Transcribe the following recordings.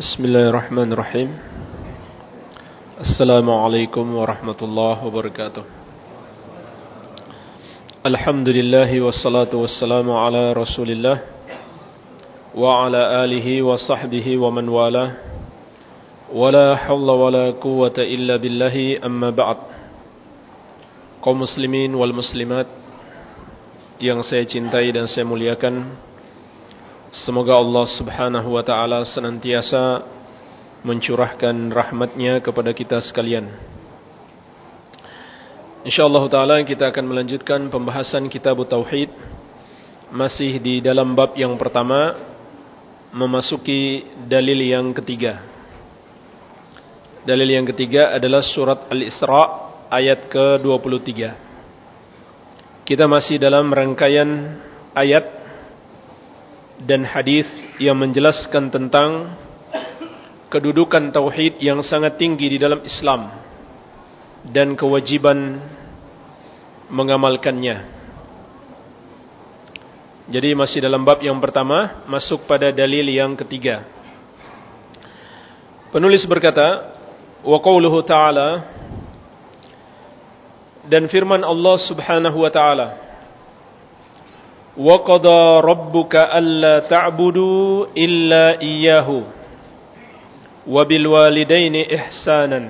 بسم الله الرحمن الرحيم السلام عليكم ورحمة الله وبركاته الحمد لله والصلاة والسلام على رسول الله وعلى آله وصحبه ومن والاه ولا حول ولا قوة إلا بالله أما بعد kaum muslimin wal muslimat yang saya cintai dan saya muliakan Semoga Allah subhanahu wa ta'ala senantiasa mencurahkan rahmatnya kepada kita sekalian. InsyaAllah ta'ala kita akan melanjutkan pembahasan kitab Tauhid. Masih di dalam bab yang pertama, memasuki dalil yang ketiga. Dalil yang ketiga adalah surat Al-Isra' ayat ke-23. Kita masih dalam rangkaian ayat dan hadis yang menjelaskan tentang kedudukan tauhid yang sangat tinggi di dalam Islam dan kewajiban mengamalkannya. Jadi masih dalam bab yang pertama masuk pada dalil yang ketiga. Penulis berkata, wa qauluhu ta'ala dan firman Allah Subhanahu wa ta'ala وَقَضَى رَبُّكَ أَلَّا تَعْبُدُوا إِلَّا إِيَّهُ وَبِالْوَالِدَيْنِ إِحْسَانًا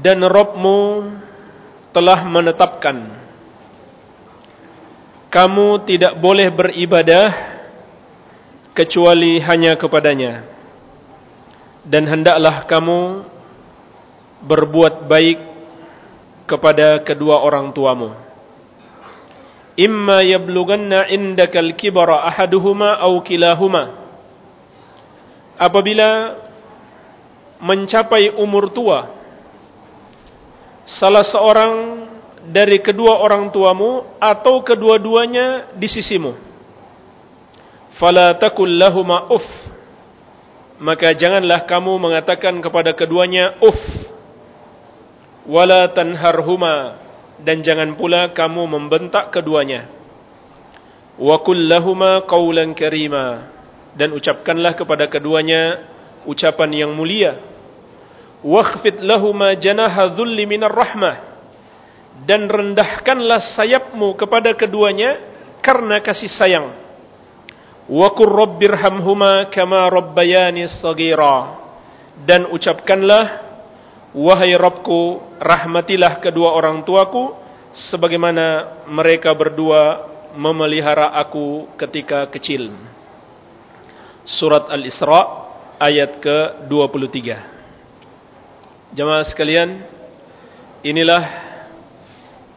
Dan Rabbmu telah menetapkan kamu tidak boleh beribadah kecuali hanya kepadanya dan hendaklah kamu berbuat baik kepada kedua orang tuamu imma yablughanna indakal kibara ahaduhuma aw kilahuma. Apabila mencapai umur tua salah seorang dari kedua orang tuamu atau kedua-duanya di sisimu. Fala takul lahuma uff. Maka janganlah kamu mengatakan kepada keduanya uff. Wala tanharhuma dan jangan pula kamu membentak keduanya. Wa kullahuma qawlan karima dan ucapkanlah kepada keduanya ucapan yang mulia. Wakhfid lahuma janaha dhulli minar rahmah dan rendahkanlah sayapmu kepada keduanya karena kasih sayang. Wa qur rabbirhamhuma kama rabbayani saghira dan ucapkanlah Wahai Rabbku, rahmatilah kedua orang tuaku sebagaimana mereka berdua memelihara aku ketika kecil. Surat Al-Isra ayat ke-23. Jemaah sekalian, inilah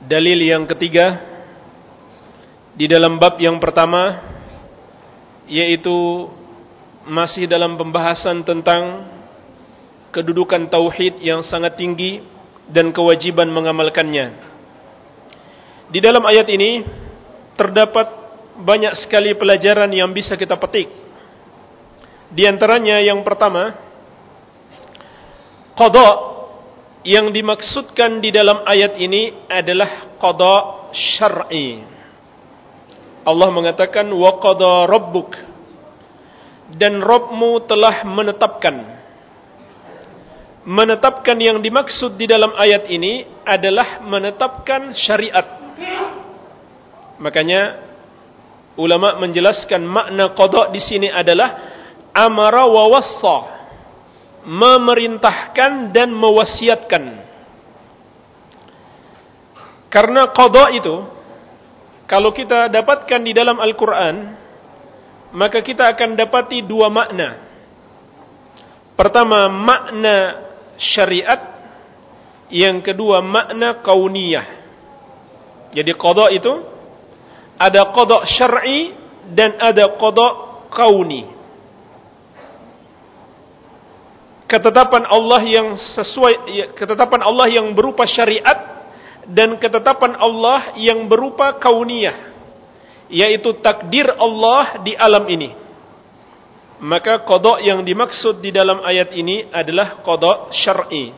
dalil yang ketiga di dalam bab yang pertama yaitu masih dalam pembahasan tentang kedudukan tauhid yang sangat tinggi dan kewajiban mengamalkannya. Di dalam ayat ini terdapat banyak sekali pelajaran yang bisa kita petik. Di antaranya yang pertama, qada yang dimaksudkan di dalam ayat ini adalah qada syar'i. Allah mengatakan wa qada rabbuk dan Rabbmu telah menetapkan menetapkan yang dimaksud di dalam ayat ini adalah menetapkan syariat. Makanya ulama menjelaskan makna qada di sini adalah amara wa wassa, memerintahkan dan mewasiatkan. Karena qada itu kalau kita dapatkan di dalam Al-Qur'an maka kita akan dapati dua makna. Pertama makna syariat, yang kedua makna kauniyah. Jadi qada itu ada qada syar'i dan ada qada kauni. Ketetapan Allah yang sesuai ya, ketetapan Allah yang berupa syariat dan ketetapan Allah yang berupa kauniyah yaitu takdir Allah di alam ini. Maka kodok yang dimaksud di dalam ayat ini adalah kodok syar'i.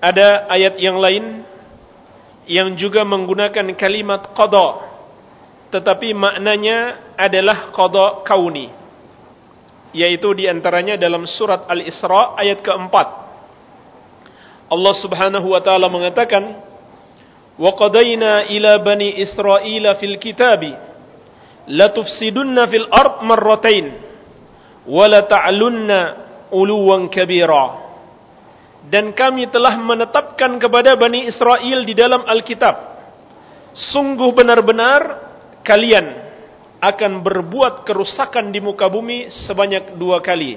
Ada ayat yang lain yang juga menggunakan kalimat kodok, tetapi maknanya adalah kodok kauni. yaitu diantaranya dalam surat Al-Isra ayat keempat. Allah Subhanahu wa taala mengatakan, "Wa qadayna ila bani Israila fil kitabi la tufsidunna fil ard marratain wa la ta'lunna uluwan kabira." Dan kami telah menetapkan kepada Bani Israel di dalam Alkitab, sungguh benar-benar kalian akan berbuat kerusakan di muka bumi sebanyak dua kali.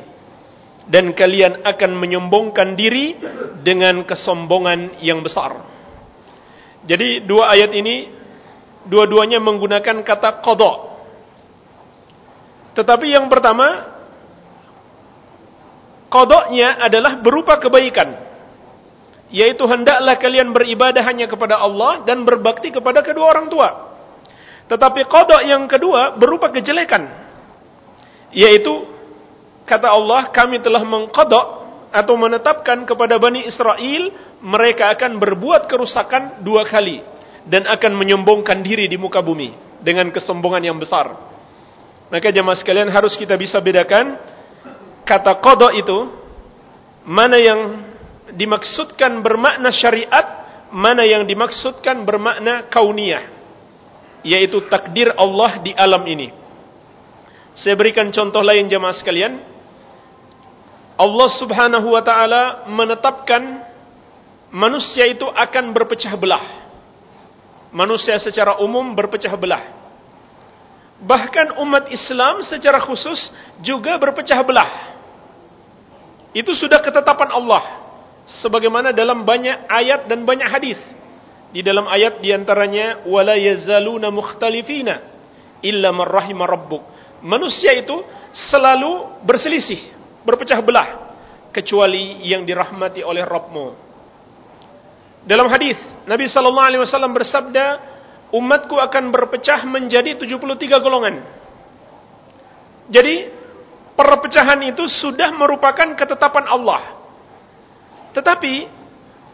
Dan kalian akan menyombongkan diri dengan kesombongan yang besar. Jadi dua ayat ini, dua-duanya menggunakan kata kodok. Tetapi yang pertama, kodoknya adalah berupa kebaikan. Yaitu hendaklah kalian beribadah hanya kepada Allah dan berbakti kepada kedua orang tua. Tetapi kodok yang kedua berupa kejelekan. Yaitu, kata Allah, kami telah mengkodok atau menetapkan kepada Bani Israel, mereka akan berbuat kerusakan dua kali. Dan akan menyombongkan diri di muka bumi. Dengan kesombongan yang besar. Maka jemaah sekalian harus kita bisa bedakan kata kodok itu mana yang dimaksudkan bermakna syariat, mana yang dimaksudkan bermakna kauniyah, yaitu takdir Allah di alam ini. Saya berikan contoh lain jemaah sekalian. Allah Subhanahu wa taala menetapkan manusia itu akan berpecah belah. Manusia secara umum berpecah belah. Bahkan umat Islam secara khusus juga berpecah belah. Itu sudah ketetapan Allah. Sebagaimana dalam banyak ayat dan banyak hadis. Di dalam ayat di antaranya mukhtalifina illa man rahima rabbuk. Manusia itu selalu berselisih, berpecah belah kecuali yang dirahmati oleh Rabbmu. Dalam hadis Nabi wasallam bersabda, umatku akan berpecah menjadi 73 golongan. Jadi perpecahan itu sudah merupakan ketetapan Allah. Tetapi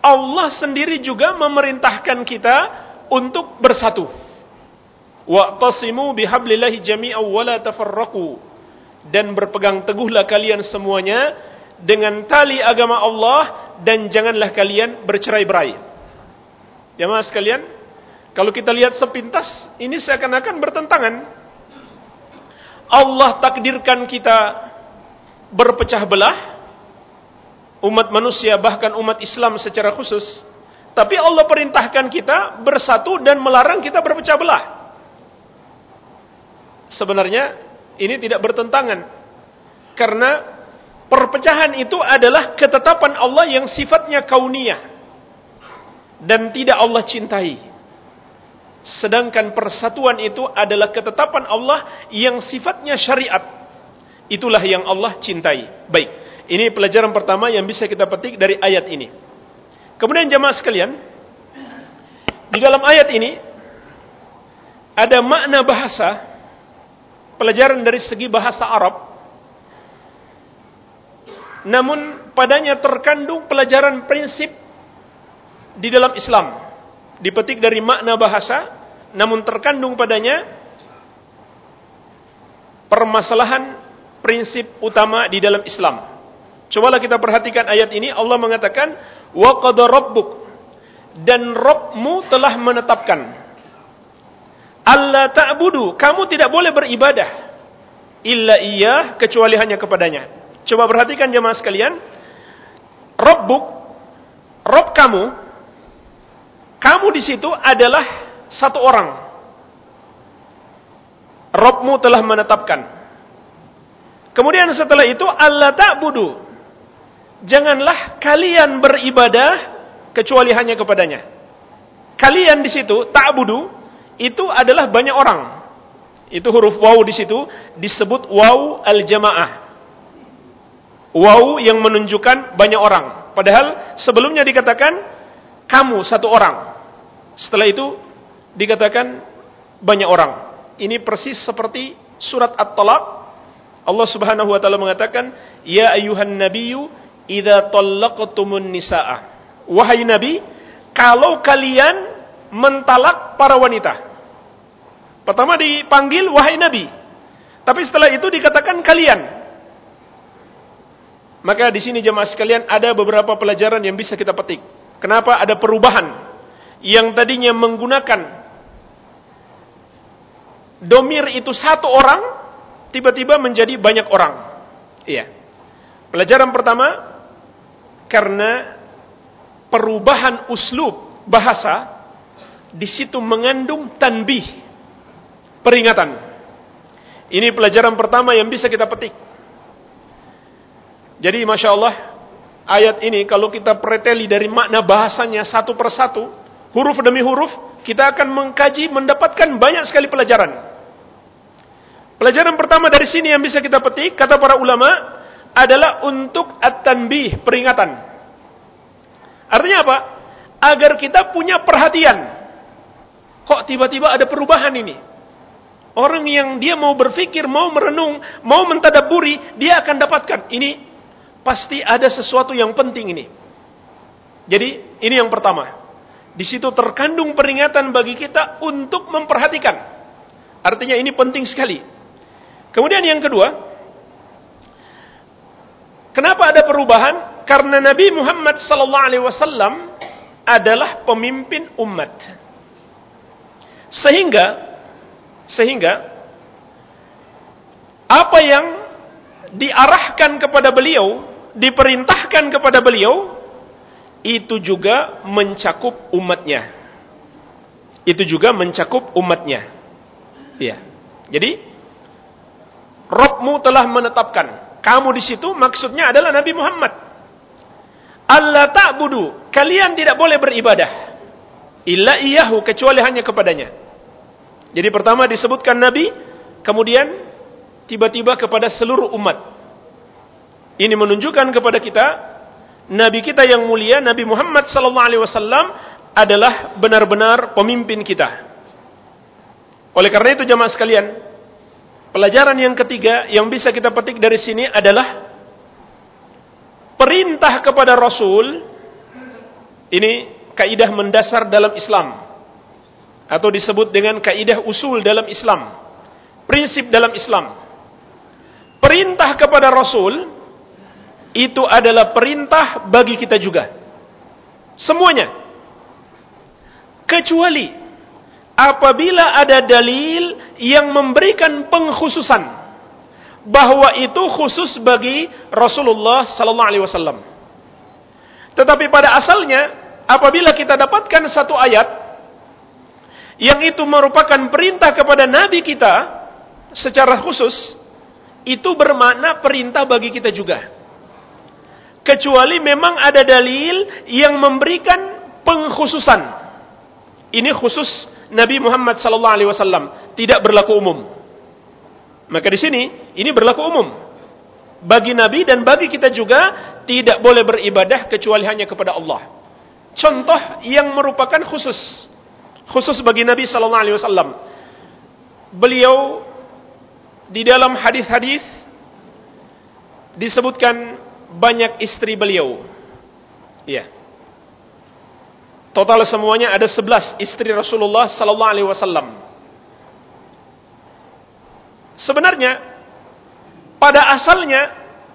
Allah sendiri juga memerintahkan kita untuk bersatu. Wa'tasimu bihablillahi jami'aw wa. Dan berpegang teguhlah kalian semuanya dengan tali agama Allah dan janganlah kalian bercerai-berai. Jemaah sekalian, kalau kita lihat sepintas ini seakan-akan bertentangan. Allah takdirkan kita berpecah belah. Umat manusia bahkan umat Islam secara khusus. Tapi Allah perintahkan kita bersatu dan melarang kita berpecah belah. Sebenarnya ini tidak bertentangan. Karena perpecahan itu adalah ketetapan Allah yang sifatnya kauniyah. Dan tidak Allah cintai Sedangkan persatuan itu adalah ketetapan Allah yang sifatnya syariat. Itulah yang Allah cintai. Baik, ini pelajaran pertama yang bisa kita petik dari ayat ini. Kemudian jemaah sekalian, di dalam ayat ini ada makna bahasa, pelajaran dari segi bahasa Arab. Namun padanya terkandung pelajaran prinsip di dalam Islam dipetik dari makna bahasa namun terkandung padanya permasalahan prinsip utama di dalam Islam. Cobalah kita perhatikan ayat ini Allah mengatakan wa qad rabbuk dan Rabbmu telah menetapkan Allah ta'budu kamu tidak boleh beribadah illa iya kecuali hanya kepadanya. Coba perhatikan jemaah sekalian. Rabbuk Rabb kamu kamu di situ adalah satu orang. Robmu telah menetapkan. Kemudian setelah itu Allah tak budu. Janganlah kalian beribadah kecuali hanya kepadanya. Kalian di situ tak budu itu adalah banyak orang. Itu huruf waw di situ disebut waw al-jamaah. Waw yang menunjukkan banyak orang. Padahal sebelumnya dikatakan kamu satu orang. Setelah itu dikatakan banyak orang. Ini persis seperti surat At-Talaq. Allah Subhanahu wa taala mengatakan, "Ya ayuhan nabiyyu, idza talaqtumun nisaa." Wahai nabi, kalau kalian mentalak para wanita. Pertama dipanggil wahai nabi. Tapi setelah itu dikatakan kalian. Maka di sini jemaah sekalian ada beberapa pelajaran yang bisa kita petik. Kenapa ada perubahan yang tadinya menggunakan domir itu satu orang tiba-tiba menjadi banyak orang. Iya. Pelajaran pertama karena perubahan uslub bahasa di situ mengandung tanbih peringatan. Ini pelajaran pertama yang bisa kita petik. Jadi Masya Allah, ayat ini kalau kita preteli dari makna bahasanya satu persatu, huruf demi huruf, kita akan mengkaji, mendapatkan banyak sekali pelajaran. Pelajaran pertama dari sini yang bisa kita petik, kata para ulama, adalah untuk at-tanbih, peringatan. Artinya apa? Agar kita punya perhatian. Kok tiba-tiba ada perubahan ini? Orang yang dia mau berpikir, mau merenung, mau mentadaburi, dia akan dapatkan. Ini Pasti ada sesuatu yang penting ini. Jadi ini yang pertama. Di situ terkandung peringatan bagi kita untuk memperhatikan. Artinya ini penting sekali. Kemudian yang kedua, kenapa ada perubahan? Karena Nabi Muhammad sallallahu alaihi wasallam adalah pemimpin umat. Sehingga sehingga apa yang diarahkan kepada beliau, diperintahkan kepada beliau, itu juga mencakup umatnya. Itu juga mencakup umatnya. Iya. Jadi, Robmu telah menetapkan. Kamu di situ maksudnya adalah Nabi Muhammad. Allah ta'budu. Kalian tidak boleh beribadah. Illa iyahu. Kecuali hanya kepadanya. Jadi pertama disebutkan Nabi. Kemudian tiba-tiba kepada seluruh umat. Ini menunjukkan kepada kita nabi kita yang mulia Nabi Muhammad sallallahu alaihi wasallam adalah benar-benar pemimpin kita. Oleh karena itu jemaah sekalian, pelajaran yang ketiga yang bisa kita petik dari sini adalah perintah kepada Rasul ini kaidah mendasar dalam Islam atau disebut dengan kaidah usul dalam Islam, prinsip dalam Islam. Perintah kepada Rasul itu adalah perintah bagi kita juga. Semuanya. Kecuali apabila ada dalil yang memberikan pengkhususan bahwa itu khusus bagi Rasulullah sallallahu alaihi wasallam. Tetapi pada asalnya apabila kita dapatkan satu ayat yang itu merupakan perintah kepada nabi kita secara khusus itu bermakna perintah bagi kita juga. Kecuali memang ada dalil yang memberikan pengkhususan. Ini khusus Nabi Muhammad sallallahu alaihi wasallam, tidak berlaku umum. Maka di sini ini berlaku umum. Bagi Nabi dan bagi kita juga tidak boleh beribadah kecuali hanya kepada Allah. Contoh yang merupakan khusus khusus bagi Nabi sallallahu alaihi wasallam. Beliau di dalam hadis-hadis disebutkan banyak istri beliau. Iya. Total semuanya ada 11 istri Rasulullah sallallahu alaihi wasallam. Sebenarnya pada asalnya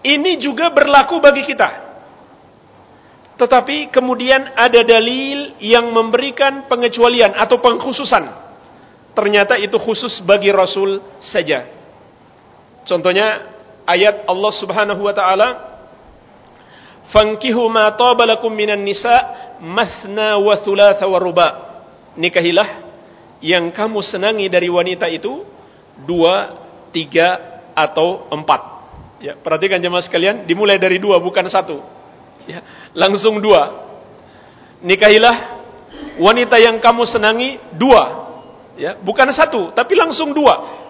ini juga berlaku bagi kita. Tetapi kemudian ada dalil yang memberikan pengecualian atau pengkhususan. Ternyata itu khusus bagi Rasul saja. Contohnya ayat Allah Subhanahu wa taala Fankihu ma taba lakum minan nisa mathna wa thulatha wa ruba. Nikahilah yang kamu senangi dari wanita itu dua, tiga atau empat. Ya, perhatikan jemaah sekalian, dimulai dari dua bukan satu. Ya, langsung dua. Nikahilah wanita yang kamu senangi dua. Ya, bukan satu, tapi langsung dua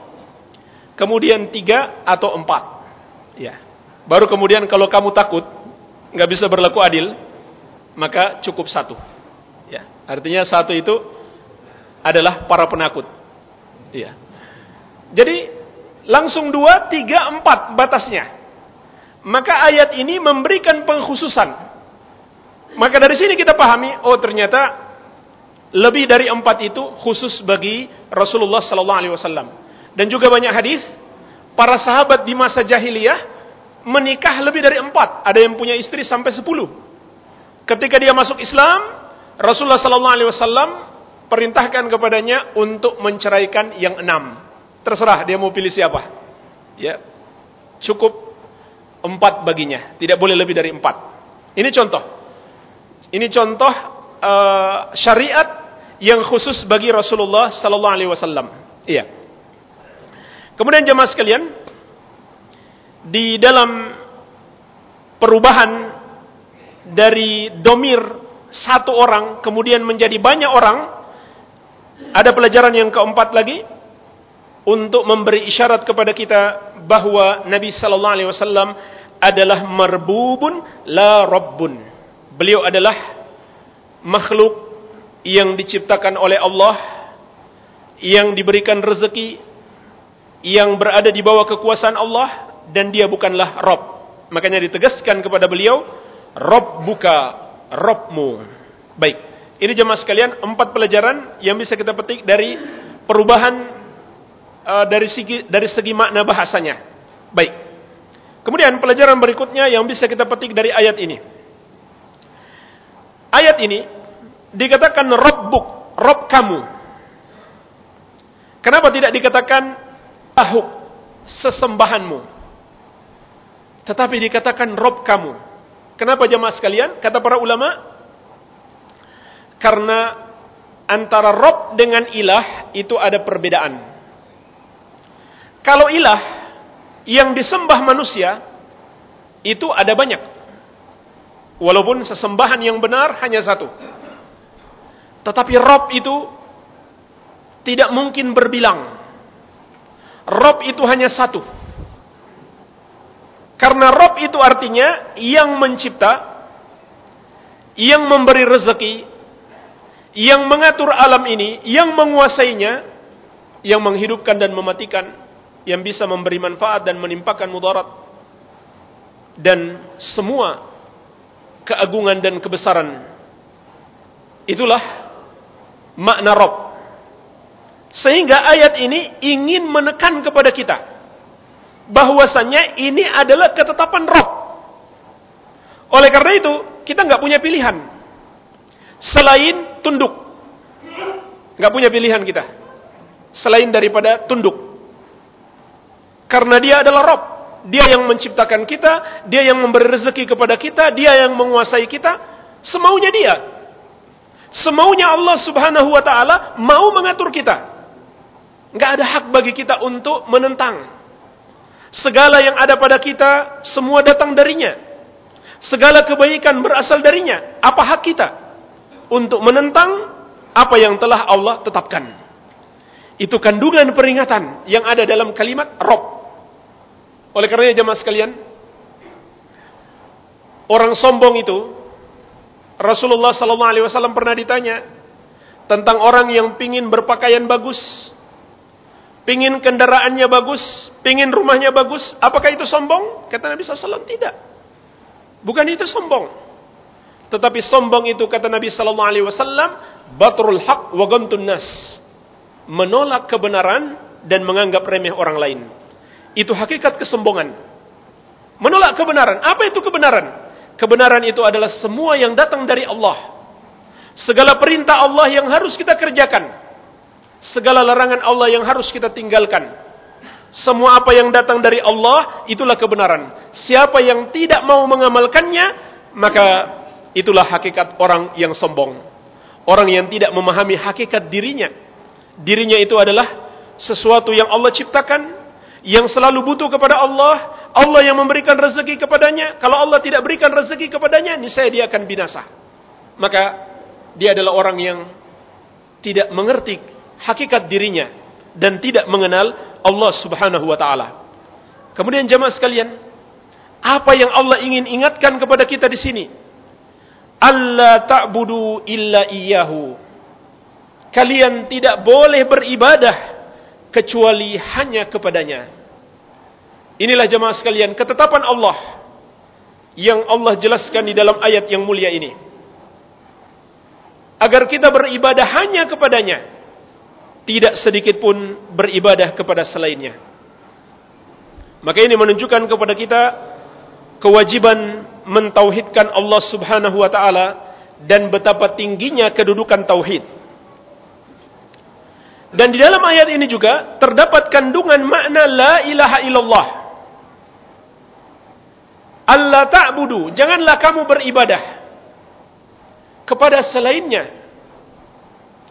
kemudian tiga atau empat. Ya. Baru kemudian kalau kamu takut nggak bisa berlaku adil, maka cukup satu. Ya. Artinya satu itu adalah para penakut. Ya. Jadi langsung dua, tiga, empat batasnya. Maka ayat ini memberikan pengkhususan. Maka dari sini kita pahami, oh ternyata lebih dari empat itu khusus bagi Rasulullah Sallallahu Alaihi Wasallam. Dan juga banyak hadis para sahabat di masa jahiliyah menikah lebih dari empat. Ada yang punya istri sampai sepuluh. Ketika dia masuk Islam, Rasulullah Sallallahu Alaihi Wasallam perintahkan kepadanya untuk menceraikan yang enam. Terserah dia mau pilih siapa. Ya, cukup empat baginya. Tidak boleh lebih dari empat. Ini contoh. Ini contoh uh, syariat yang khusus bagi Rasulullah Sallallahu Alaihi Wasallam. Iya. Kemudian jemaah sekalian, di dalam perubahan dari domir satu orang kemudian menjadi banyak orang, ada pelajaran yang keempat lagi untuk memberi isyarat kepada kita bahwa Nabi sallallahu alaihi wasallam adalah marbubun la rabbun. Beliau adalah makhluk yang diciptakan oleh Allah yang diberikan rezeki yang berada di bawah kekuasaan Allah dan dia bukanlah Rob. Makanya ditegaskan kepada beliau, Rob buka Robmu. Baik, ini jemaah sekalian empat pelajaran yang bisa kita petik dari perubahan uh, dari segi dari segi makna bahasanya. Baik. Kemudian pelajaran berikutnya yang bisa kita petik dari ayat ini. Ayat ini dikatakan Robbuk, Rob kamu. Kenapa tidak dikatakan ahuk, sesembahanmu? Tetapi dikatakan Rob kamu. Kenapa jemaah sekalian? Kata para ulama, karena antara Rob dengan ilah itu ada perbedaan. Kalau ilah yang disembah manusia itu ada banyak. Walaupun sesembahan yang benar hanya satu. Tetapi Rob itu tidak mungkin berbilang. Rob itu hanya satu. Karena Rob itu artinya yang mencipta, yang memberi rezeki, yang mengatur alam ini, yang menguasainya, yang menghidupkan dan mematikan, yang bisa memberi manfaat dan menimpakan mudarat. Dan semua keagungan dan kebesaran. Itulah makna Rob. Sehingga ayat ini ingin menekan kepada kita bahwasanya ini adalah ketetapan Rob. Oleh karena itu, kita nggak punya pilihan selain tunduk. Nggak punya pilihan kita selain daripada tunduk. Karena dia adalah Rob. Dia yang menciptakan kita, dia yang memberi rezeki kepada kita, dia yang menguasai kita, semaunya dia. Semaunya Allah Subhanahu wa taala mau mengatur kita. Nggak ada hak bagi kita untuk menentang. Segala yang ada pada kita semua datang darinya. Segala kebaikan berasal darinya. Apa hak kita untuk menentang apa yang telah Allah tetapkan? Itu kandungan peringatan yang ada dalam kalimat Rob. Oleh karenanya jemaah sekalian, orang sombong itu Rasulullah sallallahu alaihi wasallam pernah ditanya tentang orang yang pingin berpakaian bagus, Pingin kendaraannya bagus, pingin rumahnya bagus, apakah itu sombong? Kata Nabi SAW, tidak. Bukan itu sombong. Tetapi sombong itu kata Nabi Sallallahu Alaihi Wasallam, batrul haq wa nas, menolak kebenaran dan menganggap remeh orang lain. Itu hakikat kesombongan. Menolak kebenaran. Apa itu kebenaran? Kebenaran itu adalah semua yang datang dari Allah. Segala perintah Allah yang harus kita kerjakan segala larangan Allah yang harus kita tinggalkan. Semua apa yang datang dari Allah itulah kebenaran. Siapa yang tidak mau mengamalkannya, maka itulah hakikat orang yang sombong. Orang yang tidak memahami hakikat dirinya. Dirinya itu adalah sesuatu yang Allah ciptakan, yang selalu butuh kepada Allah, Allah yang memberikan rezeki kepadanya. Kalau Allah tidak berikan rezeki kepadanya, niscaya dia akan binasa. Maka dia adalah orang yang tidak mengerti hakikat dirinya dan tidak mengenal Allah Subhanahu wa taala. Kemudian jemaah sekalian, apa yang Allah ingin ingatkan kepada kita di sini? Allah ta'budu illa iyyahu. Kalian tidak boleh beribadah kecuali hanya kepadanya. Inilah jemaah sekalian ketetapan Allah yang Allah jelaskan di dalam ayat yang mulia ini. Agar kita beribadah hanya kepadanya tidak sedikit pun beribadah kepada selainnya. Maka ini menunjukkan kepada kita kewajiban mentauhidkan Allah Subhanahu wa taala dan betapa tingginya kedudukan tauhid. Dan di dalam ayat ini juga terdapat kandungan makna la ilaha illallah. Allah ta'budu, janganlah kamu beribadah kepada selainnya.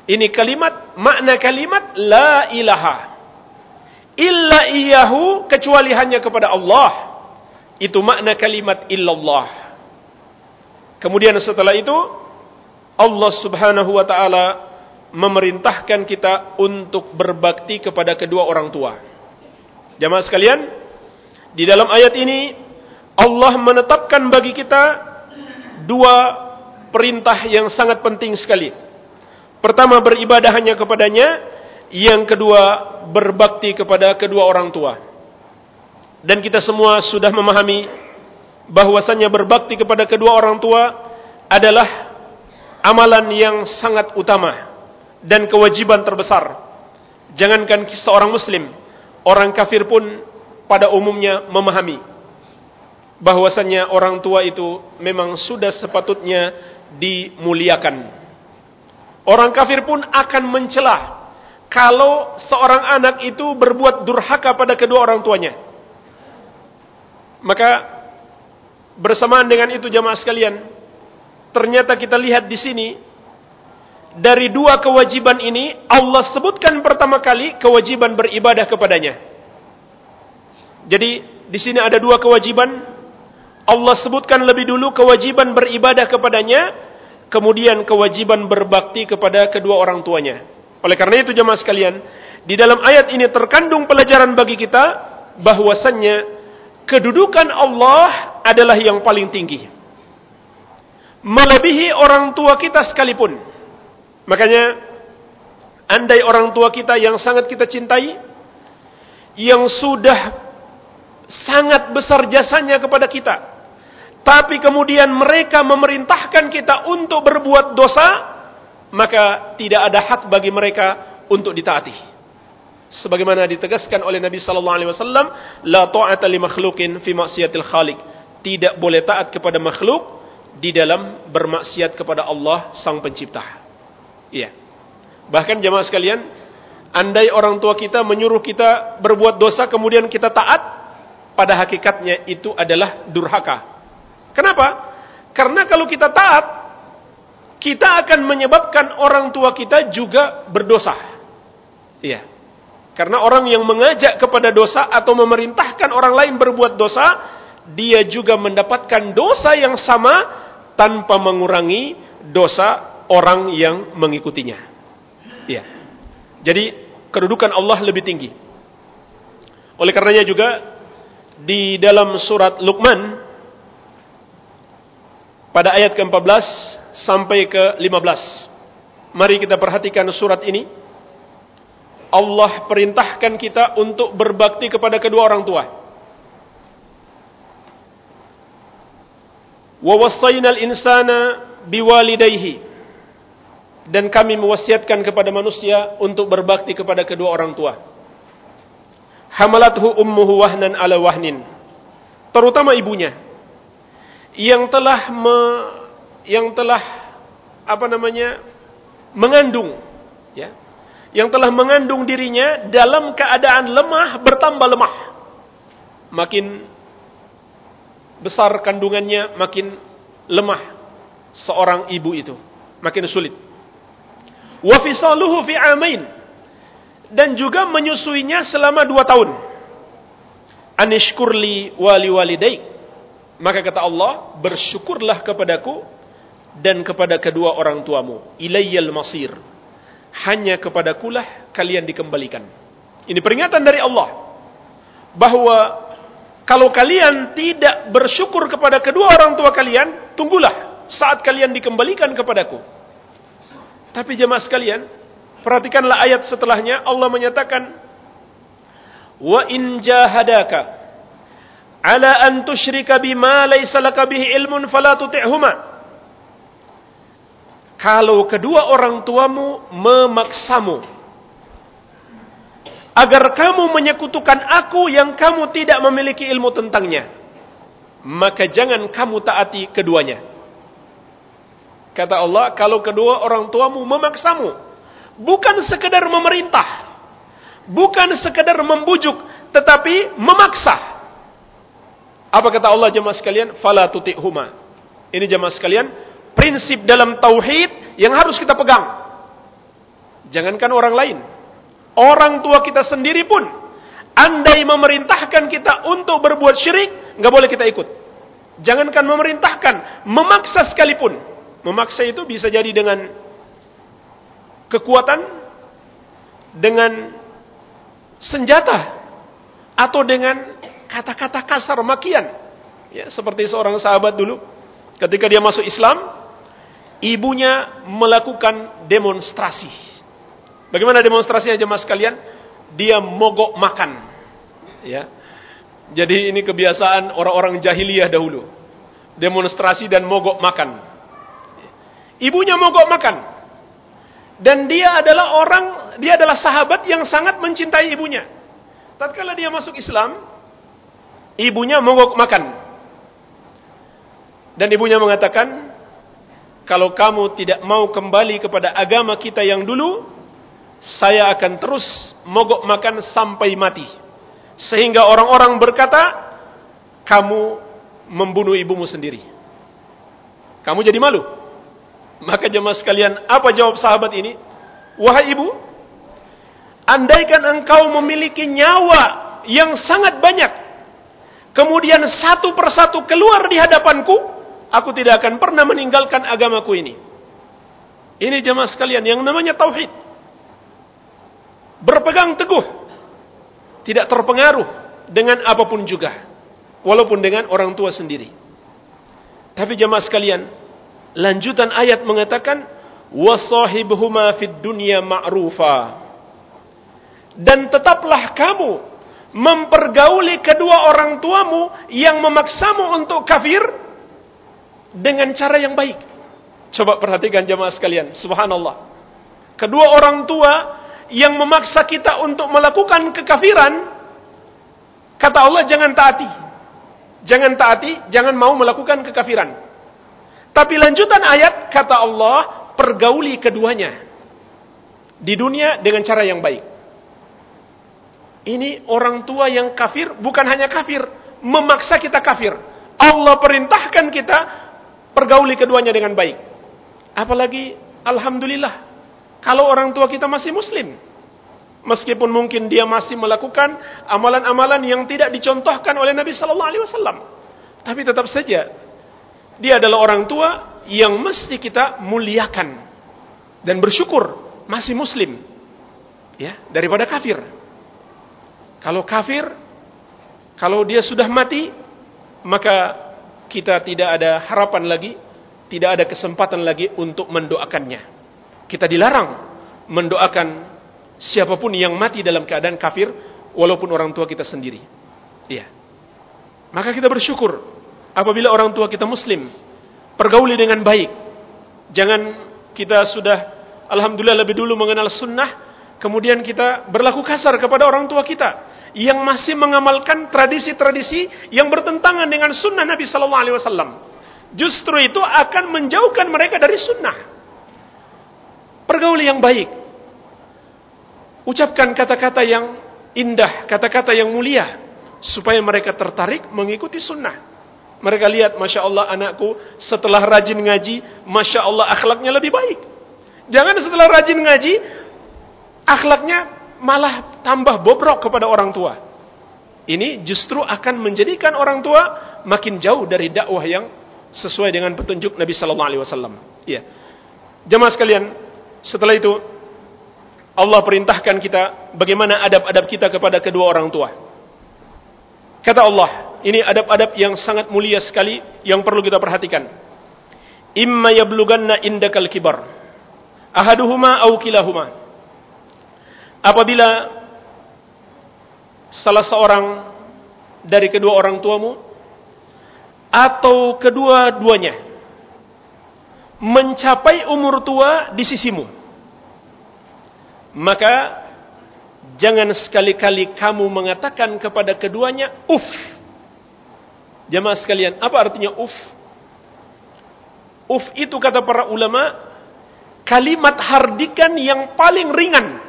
Ini kalimat, makna kalimat la ilaha. Illa iyahu, kecuali hanya kepada Allah. Itu makna kalimat illallah. Kemudian setelah itu, Allah subhanahu wa ta'ala memerintahkan kita untuk berbakti kepada kedua orang tua. Jamaah sekalian, di dalam ayat ini Allah menetapkan bagi kita dua perintah yang sangat penting sekali. Pertama beribadah hanya kepadanya, yang kedua berbakti kepada kedua orang tua. Dan kita semua sudah memahami bahwasannya berbakti kepada kedua orang tua adalah amalan yang sangat utama dan kewajiban terbesar. Jangankan seorang muslim, orang kafir pun pada umumnya memahami bahwasannya orang tua itu memang sudah sepatutnya dimuliakan. Orang kafir pun akan mencela kalau seorang anak itu berbuat durhaka pada kedua orang tuanya. Maka bersamaan dengan itu jamaah sekalian, ternyata kita lihat di sini dari dua kewajiban ini Allah sebutkan pertama kali kewajiban beribadah kepadanya. Jadi di sini ada dua kewajiban. Allah sebutkan lebih dulu kewajiban beribadah kepadanya, kemudian kewajiban berbakti kepada kedua orang tuanya. Oleh karena itu jemaah sekalian, di dalam ayat ini terkandung pelajaran bagi kita bahwasannya kedudukan Allah adalah yang paling tinggi. Melebihi orang tua kita sekalipun. Makanya andai orang tua kita yang sangat kita cintai yang sudah sangat besar jasanya kepada kita tapi kemudian mereka memerintahkan kita untuk berbuat dosa maka tidak ada hak bagi mereka untuk ditaati sebagaimana ditegaskan oleh Nabi sallallahu alaihi wasallam la ta'ata li makhluqin fi maksiatil khaliq tidak boleh taat kepada makhluk di dalam bermaksiat kepada Allah sang pencipta Iya. Bahkan jemaah sekalian, andai orang tua kita menyuruh kita berbuat dosa kemudian kita taat, pada hakikatnya itu adalah durhaka. Kenapa? Karena kalau kita taat, kita akan menyebabkan orang tua kita juga berdosa. Iya. Karena orang yang mengajak kepada dosa atau memerintahkan orang lain berbuat dosa, dia juga mendapatkan dosa yang sama tanpa mengurangi dosa orang yang mengikutinya. Ya. Jadi kedudukan Allah lebih tinggi. Oleh karenanya juga di dalam surat Luqman pada ayat ke-14 sampai ke-15. Mari kita perhatikan surat ini. Allah perintahkan kita untuk berbakti kepada kedua orang tua. Wa wasainal insana biwalidayhi dan kami mewasiatkan kepada manusia untuk berbakti kepada kedua orang tua. Hamalathu ummuhu wahnan ala wahnin. Terutama ibunya yang telah me, yang telah apa namanya? mengandung ya. Yang telah mengandung dirinya dalam keadaan lemah bertambah lemah. Makin besar kandungannya makin lemah seorang ibu itu, makin sulit wa fisaluhu fi amain dan juga menyusuinya selama dua tahun anishkurli wali walidaik maka kata Allah bersyukurlah kepadaku dan kepada kedua orang tuamu. Ilayyal masir. Hanya kepadakulah kalian dikembalikan. Ini peringatan dari Allah. Bahwa kalau kalian tidak bersyukur kepada kedua orang tua kalian tunggulah saat kalian dikembalikan kepadaku. Tapi jemaah sekalian, perhatikanlah ayat setelahnya. Allah menyatakan wa in jahadaka ala an tusyrika bima laysa laka bihi ilmun fala tuti'huma. Kalau kedua orang tuamu memaksamu agar kamu menyekutukan aku yang kamu tidak memiliki ilmu tentangnya, maka jangan kamu taati keduanya. Kata Allah, kalau kedua orang tuamu memaksamu, bukan sekedar memerintah, bukan sekedar membujuk, tetapi memaksa. Apa kata Allah jemaah sekalian? Fala huma. Ini jemaah sekalian, prinsip dalam tauhid yang harus kita pegang. Jangankan orang lain. Orang tua kita sendiri pun andai memerintahkan kita untuk berbuat syirik, nggak boleh kita ikut. Jangankan memerintahkan, memaksa sekalipun. Memaksa itu bisa jadi dengan kekuatan, dengan senjata, atau dengan kata-kata kasar makian. Ya, seperti seorang sahabat dulu, ketika dia masuk Islam, ibunya melakukan demonstrasi Bagaimana demonstrasinya jemaah sekalian? Dia mogok makan. Ya. Jadi ini kebiasaan orang-orang jahiliyah dahulu. Demonstrasi dan mogok makan. Ibunya mogok makan. Dan dia adalah orang, dia adalah sahabat yang sangat mencintai ibunya. Tatkala dia masuk Islam, ibunya mogok makan. Dan ibunya mengatakan, kalau kamu tidak mau kembali kepada agama kita yang dulu, saya akan terus mogok makan sampai mati. Sehingga orang-orang berkata, kamu membunuh ibumu sendiri. Kamu jadi malu. Maka jemaah sekalian, apa jawab sahabat ini? Wahai ibu, andaikan engkau memiliki nyawa yang sangat banyak, kemudian satu persatu keluar di hadapanku, aku tidak akan pernah meninggalkan agamaku ini. Ini jemaah sekalian yang namanya tauhid berpegang teguh, tidak terpengaruh dengan apa pun juga, walaupun dengan orang tua sendiri. Tapi jemaah sekalian, lanjutan ayat mengatakan, wasahibhuma fid dunya ma'rufa. Dan tetaplah kamu mempergauli kedua orang tuamu yang memaksamu untuk kafir dengan cara yang baik. Coba perhatikan jemaah sekalian, subhanallah. Kedua orang tua yang memaksa kita untuk melakukan kekafiran, kata Allah jangan taati. Jangan taati, jangan mau melakukan kekafiran. Tapi lanjutan ayat kata Allah, pergauli keduanya di dunia dengan cara yang baik. Ini orang tua yang kafir, bukan hanya kafir, memaksa kita kafir. Allah perintahkan kita pergauli keduanya dengan baik. Apalagi, Alhamdulillah, kalau orang tua kita masih muslim. Meskipun mungkin dia masih melakukan amalan-amalan yang tidak dicontohkan oleh Nabi sallallahu alaihi wasallam. Tapi tetap saja dia adalah orang tua yang mesti kita muliakan dan bersyukur masih muslim. Ya, daripada kafir. Kalau kafir kalau dia sudah mati maka kita tidak ada harapan lagi, tidak ada kesempatan lagi untuk mendoakannya. Kita dilarang mendoakan siapa pun yang mati dalam keadaan kafir walaupun orang tua kita sendiri. Iya. Maka kita bersyukur apabila orang tua kita muslim, pergauli dengan baik. Jangan kita sudah alhamdulillah lebih dulu mengenal sunnah, kemudian kita berlaku kasar kepada orang tua kita yang masih mengamalkan tradisi-tradisi yang bertentangan dengan sunnah Nabi sallallahu alaihi wasallam. Justru itu akan menjauhkan mereka dari sunnah. Pergauli yang baik. Ucapkan kata-kata yang indah, kata-kata yang mulia. Supaya mereka tertarik mengikuti sunnah. Mereka lihat, Masya Allah anakku setelah rajin ngaji, Masya Allah akhlaknya lebih baik. Jangan setelah rajin ngaji, akhlaknya malah tambah bobrok kepada orang tua. Ini justru akan menjadikan orang tua makin jauh dari dakwah yang sesuai dengan petunjuk Nabi Sallallahu Alaihi Wasallam. Ya, jemaah sekalian, setelah itu Allah perintahkan kita bagaimana adab-adab kita kepada kedua orang tua. Kata Allah, ini adab-adab yang sangat mulia sekali yang perlu kita perhatikan. Imma yablughanna indakal kibar. Ahaduhuma au kilahuma. Apabila salah seorang dari kedua orang tuamu atau kedua-duanya mencapai umur tua di sisimu. Maka jangan sekali-kali kamu mengatakan kepada keduanya uf. Jamaah sekalian, apa artinya uf? Uf itu kata para ulama kalimat hardikan yang paling ringan,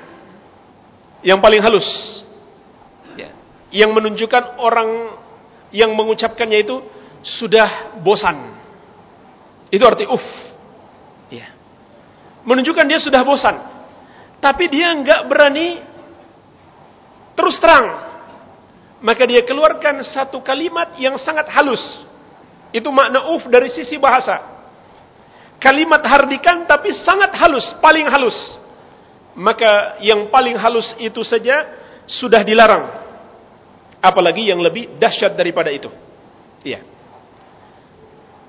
yang paling halus, ya. yang menunjukkan orang yang mengucapkannya itu sudah bosan. Itu arti uf. Ya. Menunjukkan dia sudah bosan. Tapi dia nggak berani terus terang. Maka dia keluarkan satu kalimat yang sangat halus. Itu makna uf dari sisi bahasa. Kalimat hardikan tapi sangat halus, paling halus. Maka yang paling halus itu saja sudah dilarang. Apalagi yang lebih dahsyat daripada itu. Iya.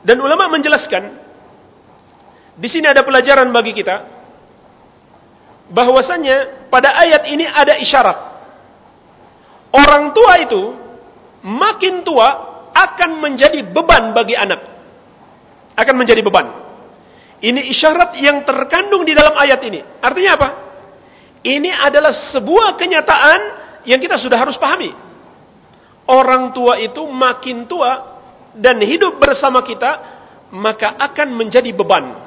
Dan ulama menjelaskan di sini ada pelajaran bagi kita bahwasanya pada ayat ini ada isyarat. Orang tua itu makin tua akan menjadi beban bagi anak. Akan menjadi beban. Ini isyarat yang terkandung di dalam ayat ini. Artinya apa? Ini adalah sebuah kenyataan yang kita sudah harus pahami. Orang tua itu makin tua dan hidup bersama kita, maka akan menjadi beban.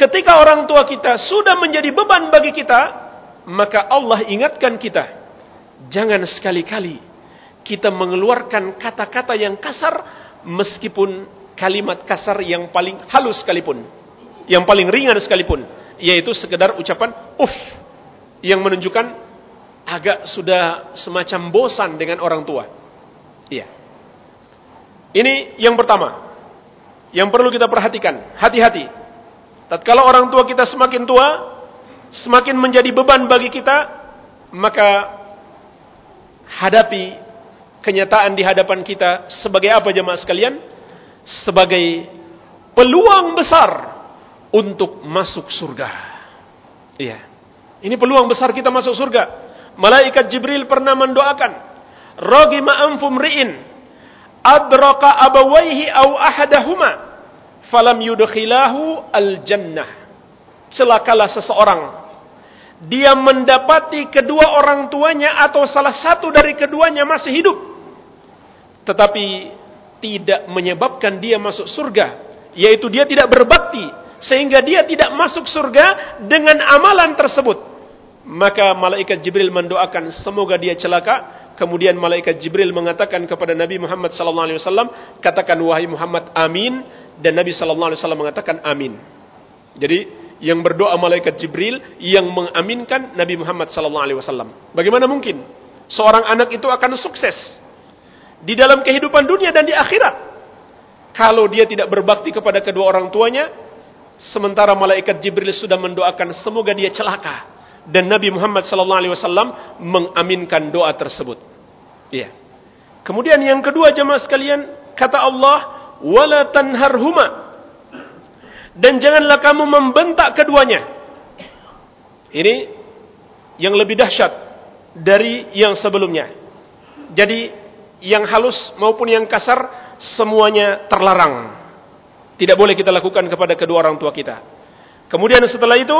Ketika orang tua kita sudah menjadi beban bagi kita, maka Allah ingatkan kita, jangan sekali-kali kita mengeluarkan kata-kata yang kasar meskipun kalimat kasar yang paling halus sekalipun, yang paling ringan sekalipun, yaitu sekedar ucapan uf yang menunjukkan agak sudah semacam bosan dengan orang tua. Iya. Ini yang pertama. Yang perlu kita perhatikan, hati-hati. Tatkala orang tua kita semakin tua, semakin menjadi beban bagi kita, maka hadapi kenyataan di hadapan kita sebagai apa jemaah sekalian? sebagai peluang besar untuk masuk surga. Iya. Ini peluang besar kita masuk surga. Malaikat Jibril pernah mendoakan, "Ragima anfum ri'in adraka abawaihi au ahadahuma falam yudkhilahu al-jannah." Celakalah seseorang dia mendapati kedua orang tuanya atau salah satu dari keduanya masih hidup tetapi tidak menyebabkan dia masuk surga, yaitu dia tidak berbakti sehingga dia tidak masuk surga dengan amalan tersebut. Maka malaikat Jibril mendoakan semoga dia celaka. Kemudian malaikat Jibril mengatakan kepada Nabi Muhammad wasallam, katakan wahai Muhammad amin dan Nabi wasallam mengatakan amin. Jadi yang berdoa malaikat Jibril yang mengaminkan Nabi Muhammad wasallam. Bagaimana mungkin seorang anak itu akan sukses di dalam kehidupan dunia dan di akhirat. Kalau dia tidak berbakti kepada kedua orang tuanya, sementara malaikat Jibril sudah mendoakan semoga dia celaka dan Nabi Muhammad SAW mengaminkan doa tersebut. Iya. Kemudian yang kedua jemaah sekalian, kata Allah, wala tanharhuma. Dan janganlah kamu membentak keduanya. Ini yang lebih dahsyat dari yang sebelumnya. Jadi yang halus maupun yang kasar semuanya terlarang. Tidak boleh kita lakukan kepada kedua orang tua kita. Kemudian setelah itu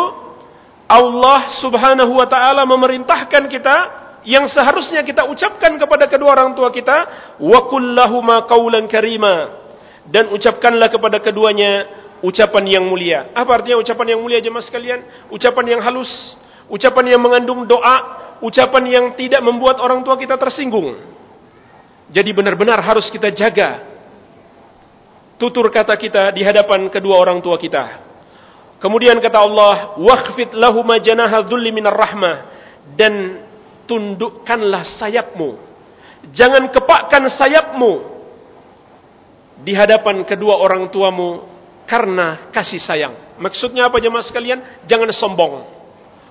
Allah Subhanahu wa taala memerintahkan kita yang seharusnya kita ucapkan kepada kedua orang tua kita wa kullahuma qaulan karima dan ucapkanlah kepada keduanya ucapan yang mulia. Apa artinya ucapan yang mulia jemaah sekalian? Ucapan yang halus, ucapan yang mengandung doa, ucapan yang tidak membuat orang tua kita tersinggung. Jadi benar-benar harus kita jaga tutur kata kita di hadapan kedua orang tua kita. Kemudian kata Allah, "Wakhfid lahum janaha dhulli minar rahmah" dan tundukkanlah sayapmu. Jangan kepakkan sayapmu di hadapan kedua orang tuamu karena kasih sayang. Maksudnya apa jemaah sekalian? Jangan sombong.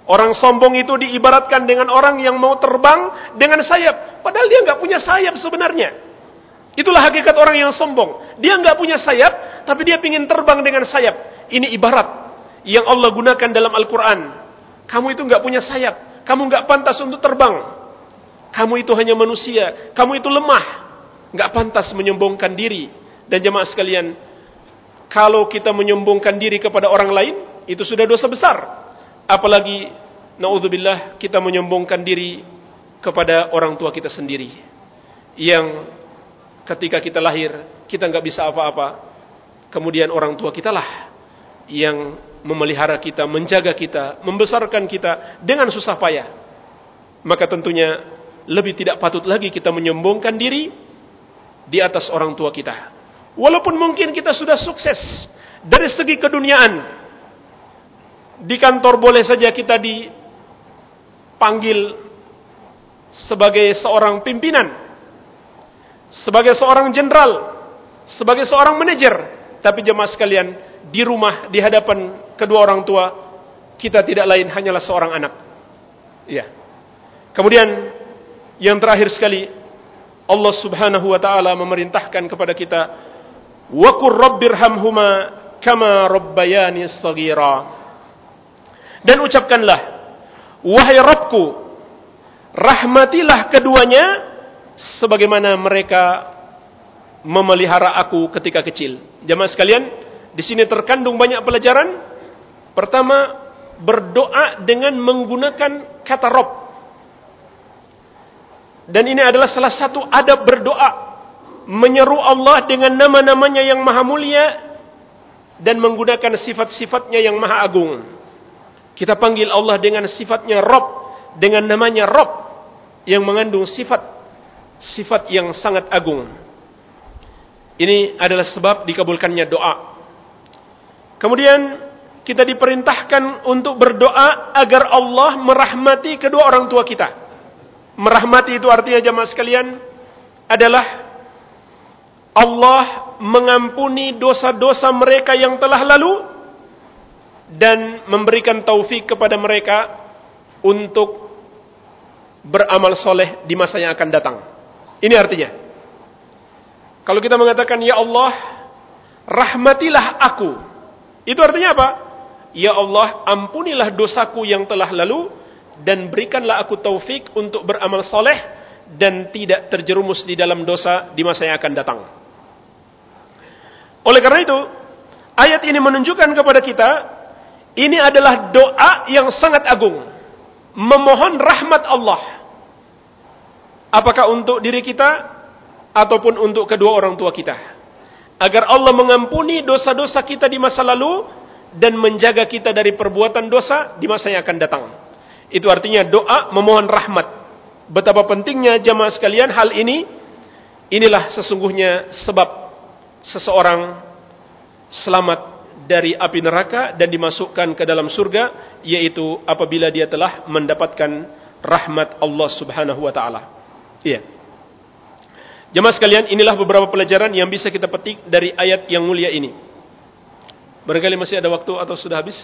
Orang sombong itu diibaratkan dengan orang yang mau terbang dengan sayap. Padahal dia nggak punya sayap sebenarnya. Itulah hakikat orang yang sombong. Dia nggak punya sayap, tapi dia ingin terbang dengan sayap. Ini ibarat yang Allah gunakan dalam Al-Quran. Kamu itu nggak punya sayap. Kamu nggak pantas untuk terbang. Kamu itu hanya manusia. Kamu itu lemah. nggak pantas menyombongkan diri. Dan jemaah sekalian, kalau kita menyombongkan diri kepada orang lain, itu sudah dosa besar. Apalagi naudzubillah kita menyombongkan diri kepada orang tua kita sendiri yang ketika kita lahir, kita nggak bisa apa-apa. Kemudian orang tua kita lah yang memelihara kita, menjaga kita, membesarkan kita dengan susah payah. Maka tentunya lebih tidak patut lagi kita menyombongkan diri di atas orang tua kita. Walaupun mungkin kita sudah sukses dari segi keduniaan. Di kantor boleh saja kita dipanggil sebagai seorang pimpinan, sebagai seorang jenderal, sebagai seorang manajer. Tapi jemaah sekalian, di rumah, di hadapan kedua orang tua, kita tidak lain hanyalah seorang anak. Ya. Kemudian yang terakhir sekali, Allah Subhanahu wa taala memerintahkan kepada kita, "Wa qur rabbirhamhuma kama rabbayani shaghira." Dan ucapkanlah, "Wahai Rabbku, rahmatilah keduanya sebagaimana mereka memelihara aku ketika kecil." Jamaah sekalian, di sini terkandung banyak pelajaran. Pertama, berdoa dengan menggunakan kata Rob. Dan ini adalah salah satu adab berdoa. Menyeru Allah dengan nama-namanya yang maha mulia. Dan menggunakan sifat-sifatnya yang maha agung. Kita panggil Allah dengan sifatnya Rob. Dengan namanya Rob. Yang mengandung sifat. Sifat yang sangat agung. Ini adalah sebab dikabulkannya doa. Kemudian kita diperintahkan untuk berdoa agar Allah merahmati kedua orang tua kita. Merahmati itu artinya jamaah sekalian adalah Allah mengampuni dosa-dosa mereka yang telah lalu dan memberikan taufik kepada mereka untuk beramal soleh di masa yang akan datang. Ini artinya. Kalau kita mengatakan, Ya Allah, rahmatilah aku. Itu artinya apa? Ya Allah, ampunilah dosaku yang telah lalu, dan berikanlah aku taufik untuk beramal soleh, dan tidak terjerumus di dalam dosa di masa yang akan datang. Oleh karena itu, ayat ini menunjukkan kepada kita, ini adalah doa yang sangat agung. Memohon rahmat Allah. Apakah untuk diri kita, ataupun untuk kedua orang tua kita. Agar Allah mengampuni dosa-dosa kita di masa lalu dan menjaga kita dari perbuatan dosa di masa yang akan datang. Itu artinya doa memohon rahmat. Betapa pentingnya jamaah sekalian hal ini. Inilah sesungguhnya sebab seseorang selamat dari api neraka dan dimasukkan ke dalam surga yaitu apabila dia telah mendapatkan rahmat Allah Subhanahu wa taala. Iya. Jemaah sekalian, inilah beberapa pelajaran yang bisa kita petik dari ayat yang mulia ini. Barangkali masih ada waktu atau sudah habis?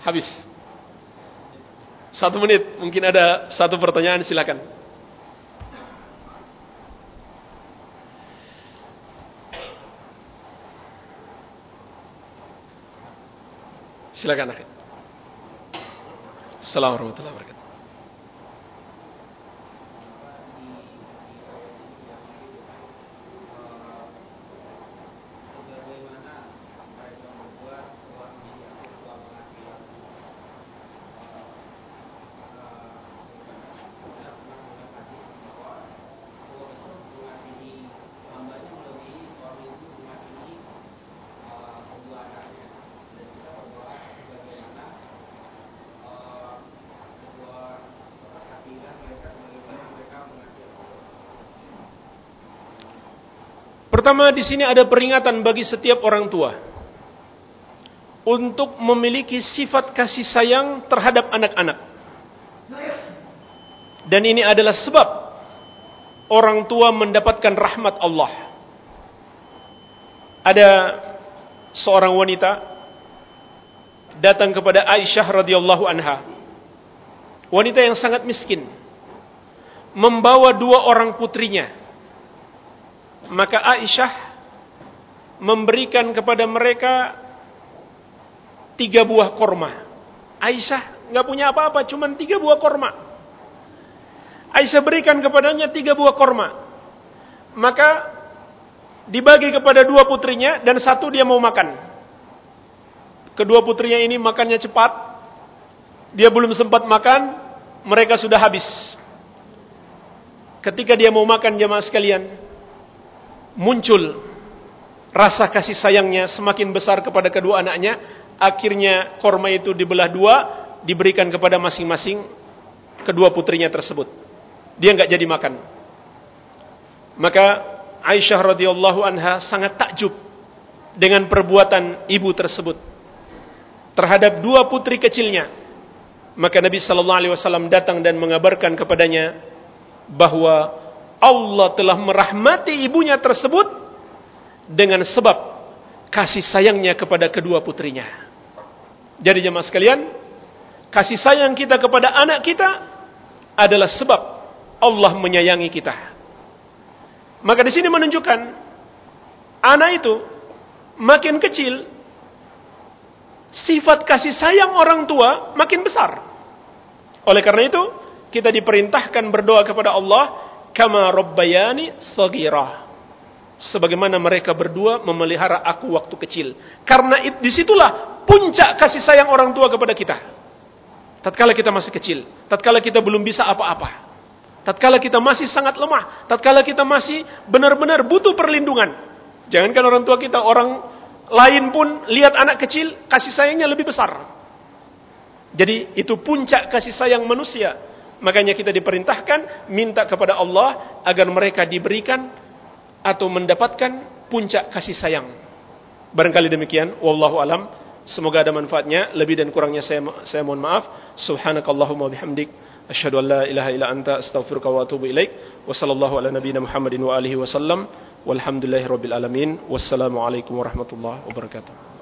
Habis. Satu menit, mungkin ada satu pertanyaan, silakan. Silakan, Assalamualaikum warahmatullahi wabarakatuh. Pertama di sini ada peringatan bagi setiap orang tua untuk memiliki sifat kasih sayang terhadap anak-anak. Dan ini adalah sebab orang tua mendapatkan rahmat Allah. Ada seorang wanita datang kepada Aisyah radhiyallahu anha. Wanita yang sangat miskin membawa dua orang putrinya maka Aisyah memberikan kepada mereka tiga buah korma. Aisyah nggak punya apa-apa, cuma tiga buah korma. Aisyah berikan kepadanya tiga buah korma. Maka dibagi kepada dua putrinya dan satu dia mau makan. Kedua putrinya ini makannya cepat. Dia belum sempat makan, mereka sudah habis. ketika dia mau makan jamaah sekalian, muncul rasa kasih sayangnya semakin besar kepada kedua anaknya, akhirnya korma itu dibelah dua, diberikan kepada masing-masing kedua putrinya tersebut. Dia nggak jadi makan. Maka Aisyah radhiyallahu anha sangat takjub dengan perbuatan ibu tersebut terhadap dua putri kecilnya. Maka Nabi sallallahu alaihi wasallam datang dan mengabarkan kepadanya bahwa Allah telah merahmati ibunya tersebut dengan sebab kasih sayangnya kepada kedua putrinya. Jadi jemaah sekalian, kasih sayang kita kepada anak kita adalah sebab Allah menyayangi kita. Maka di sini menunjukkan anak itu makin kecil sifat kasih sayang orang tua makin besar. Oleh karena itu, kita diperintahkan berdoa kepada Allah kama rabbayani saghira. Sebagaimana mereka berdua memelihara aku waktu kecil. Karena di situlah puncak kasih sayang orang tua kepada kita. Tatkala kita masih kecil, tatkala kita belum bisa apa-apa. Tatkala kita masih sangat lemah, tatkala kita masih benar-benar butuh perlindungan. Jangankan orang tua kita, orang lain pun lihat anak kecil, kasih sayangnya lebih besar. Jadi itu puncak kasih sayang manusia. Makanya kita diperintahkan minta kepada Allah agar mereka diberikan atau mendapatkan puncak kasih sayang. Barangkali demikian, wallahu alam. Semoga ada manfaatnya. Lebih dan kurangnya saya saya mohon maaf. Subhanakallahumma bihamdik asyhadu an la ilaha illa anta astaghfiruka wa atubu ilaik. Wa sallallahu ala nabiyyina Muhammadin wa alihi wasallam. Walhamdulillahirabbil alamin. Wassalamu alaikum warahmatullahi wabarakatuh.